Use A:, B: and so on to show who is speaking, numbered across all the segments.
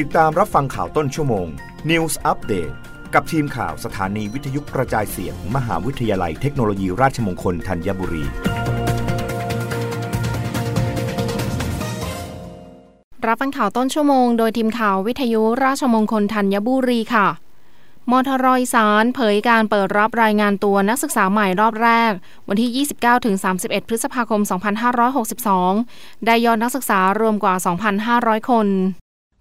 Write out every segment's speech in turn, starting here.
A: ติดตามรับฟังข่าวต้นชั่วโมง News Update กับทีมข่าวสถานีวิทยุกระจายเสียง มหาวิทยาลัยเทคโนโลยีราชมงคลธัญบุรี
B: รับฟังข่าวต้นชั่วโมง โดยทีมข่าววิทยุราชมงคลธัญบุรีค่ะ มทรอยสารเผยการเปิดรับรายงานตัวนักศึกษาใหม่รอบแรก วันที่ 29-31 พฤษภาคม 2562 ได้ยอดนักศึกษารวมกว่า 2,500 คน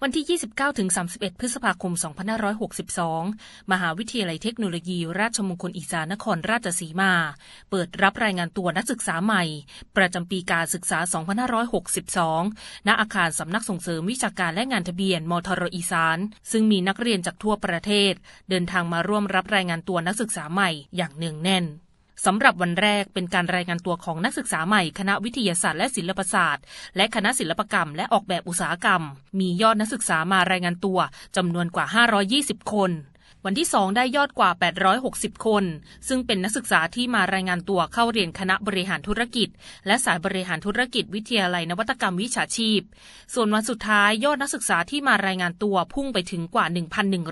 C: วันที่ 29ถึง31 พฤษภาคม 2562 มหาวิทยาลัยเทคโนโลยี ราชมงคลอีสานนครราชสีมา เปิดรับรายงานตัวนักศึกษาใหม่ ประจำปีการศึกษา 2562 ณ อาคารสำนักส่งเสริมวิชาการและงานทะเบียน มทรอีสาน ซึ่งมีนักเรียนจากทั่วประเทศ เดินทางมาร่วมรับรายงานตัวนักศึกษาใหม่อย่างเนืองแน่น สำหรับวันแรกเป็นการรายงานตัวของนักศึกษาใหม่คณะวิทยาศาสตร์และศิลปศาสตร์ และคณะศิลปกรรม และออกแบบอุตสาหกรรม มียอดนักศึกษามารายงานตัวจำนวนกว่า 520 คน วันที่ 2 ได้ยอดกว่า 860 คน ซึ่งเป็นนักศึกษาที่มารายงานตัวเข้าเรียนคณะบริหารธุรกิจ และสายบริหารธุรกิจวิทยาลัยนวัตกรรมวิชาชีพ ส่วนวันสุดท้ายยอดนักศึกษาที่มารายงานตัวพุ่งไปถึงกว่า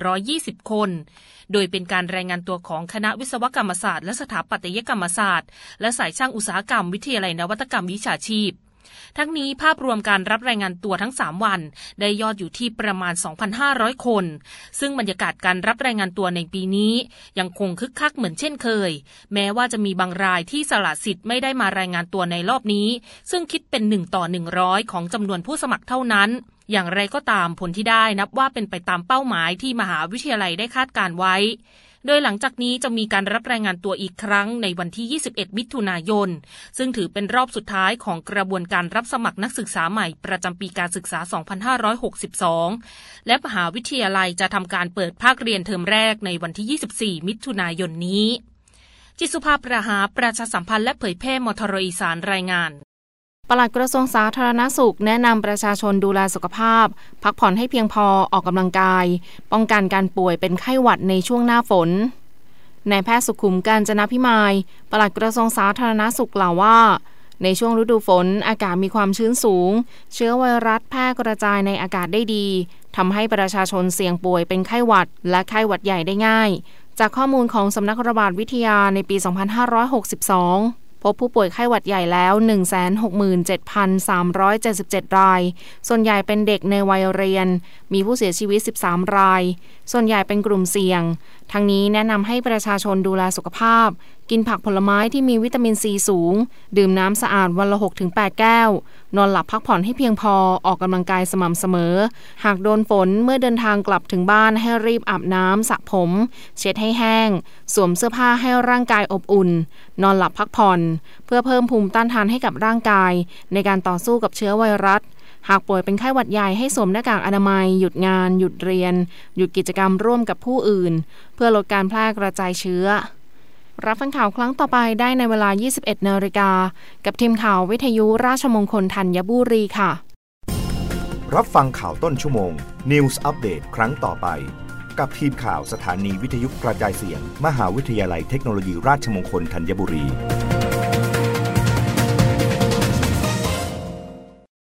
C: 1,120 คน โดยเป็นการรายงานตัวของคณะวิศวกรรมศาสตร์และสถาปัตยกรรมศาสตร์ และสายช่างอุตสาหกรรมวิทยาลัยนวัตกรรมวิชาชีพ ทั้งนี้ภาพรวมการรับรายงานตัวทั้ง 3 วัน ได้ยอดอยู่ที่ประมาณ 2,500 คน ซึ่งบรรยากาศการรับรายงานตัวในปีนี้ยังคงคึกคักเหมือนเช่นเคย แม้ว่าจะมีบางรายที่สละสิทธิ์ไม่ได้มารายงานตัวในรอบนี้ ซึ่งคิดเป็น 1 ต่อ 100 ของจำนวนผู้สมัครเท่านั้น อย่างไรก็ตามผลที่ได้นับว่าเป็นไปตามเป้าหมายที่มหาวิทยาลัยได้คาดการไว้ โดยหลังจากนี้จะมีการรับรายงานตัวอีกครั้งในวันที่ 21 มิถุนายน ซึ่งถือเป็นรอบสุดท้ายของกระบวนการรับสมัครนักศึกษาใหม่ประจำปีการศึกษา 2562 และมหาวิทยาลัยจะทำการเปิดภาคเรียนเทอมแรกในวันที่ 24 มิถุนายนนี้ จิสุภาประหาประชาสัมพันธ์และเผยแพร่มทรอีสานรายงาน
B: ปลัดกระทรวงสาธารณสุข แนะนำประชาชนดูแลสุขภาพ พักผ่อนให้เพียงพอออกกำลังกาย ป้องกันการป่วยเป็นไข้หวัดในช่วงหน้าฝนนายแพทย์สุขุมการจนะพิมายปลัดกระทรวงสาธารณสุขกล่าวว่า ในช่วงฤดูฝนอากาศมีความชื้นสูง เชื้อไวรัสแพร่กระจายในอากาศได้ดีทำให้ประชาชนเสี่ยงป่วยเป็นไข้หวัด และไข้หวัดใหญ่ได้ง่าย จากข้อมูลของสำนักระบาดวิทยาในปี 2562 พบผู้ป่วยไข้หวัดใหญ่แล้ว 167,377 ราย ส่วนใหญ่เป็นเด็กในวัยเรียน มีผู้เสียชีวิต 13 ราย ส่วนใหญ่เป็นกลุ่มเสี่ยง ทั้งนี้แนะนำให้ประชาชนดูแลสุขภาพ กินผักผลไม้ที่มีวิตามินซีสูง ดื่มน้ำสะอาดวันละ 6-8 แก้ว นอนหลับพักผ่อนให้เพียงพอ ออกกำลังกายสม่ำเสมอ หากโดนฝนเมื่อเดินทางกลับถึงบ้านให้รีบอาบน้ำสระผม เช็ดให้แห้ง สวมเสื้อผ้าให้ร่างกายอบอุ่น นอนหลับพักผ่อน เพื่อเพิ่มภูมิต้านทานให้กับร่างกาย ในการต่อสู้กับเชื้อไวรัสหากป่วยเป็นไข้หวัดใหญ่ให้สวมหน้ากากอนามัย หยุดงาน หยุดเรียน หยุดกิจกรรมร่วมกับผู้อื่น เพื่อลดการแพร่กระจายเชื้อ รับฟังข่าวครั้งต่อไปได้ในเวลา 21 นาฬิกา กับทีมข่าววิทยุราชมงคลธัญบุรีค่ะ
A: รับฟังข่าวต้นชั่วโมง News อัปเดตครั้งต่อไป กับทีมข่าวสถานีวิทยุกระจายเสียง มหาวิทยาลัยเทคโนโลยีราชมงคลธัญบุรี